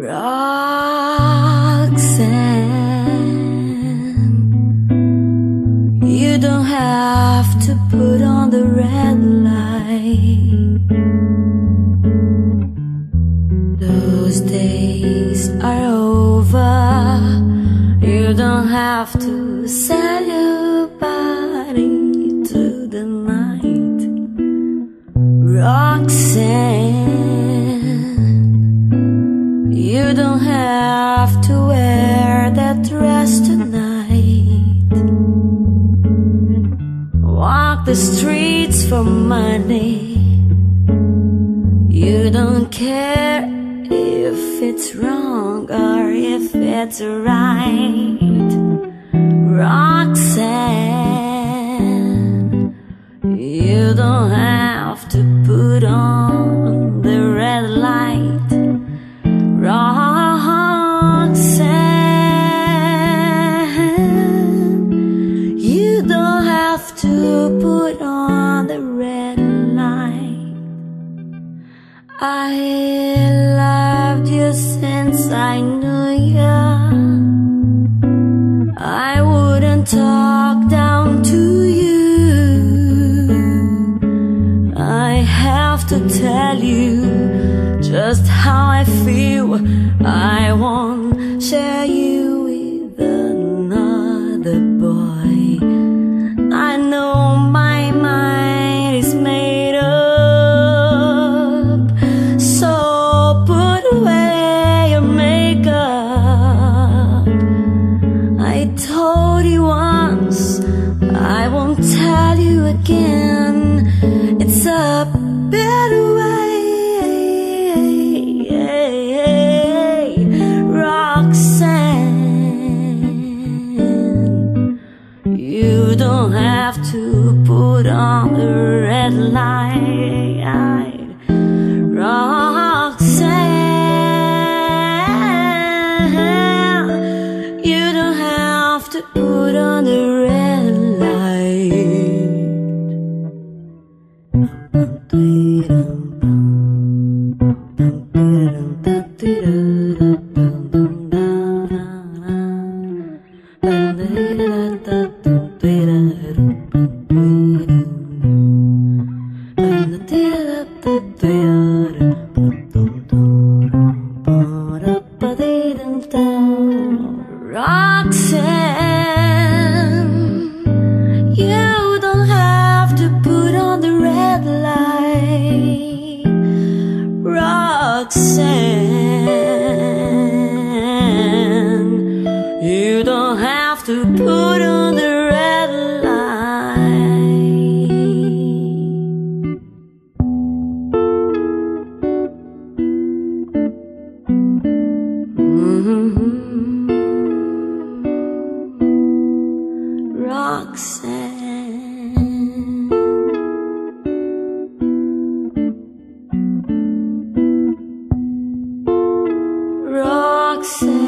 Roxanne, you don't have to put on the red light. Those days are over. You don't have to sell you don't have to wear that dress tonight. Walk the streets for money. You don't care if it's wrong or if it's right. Roxanne, you don't have to put on the red light. I loved you since I knew you. I wouldn't talk down to you. I have to tell you just how I feel. I won't share you again. It's a better way. Roxanne, you don't have to put on the red light. Roxanne, Roxanne, you don't have to put on the red light. Mm-hmm. Roxanne. Roxanne.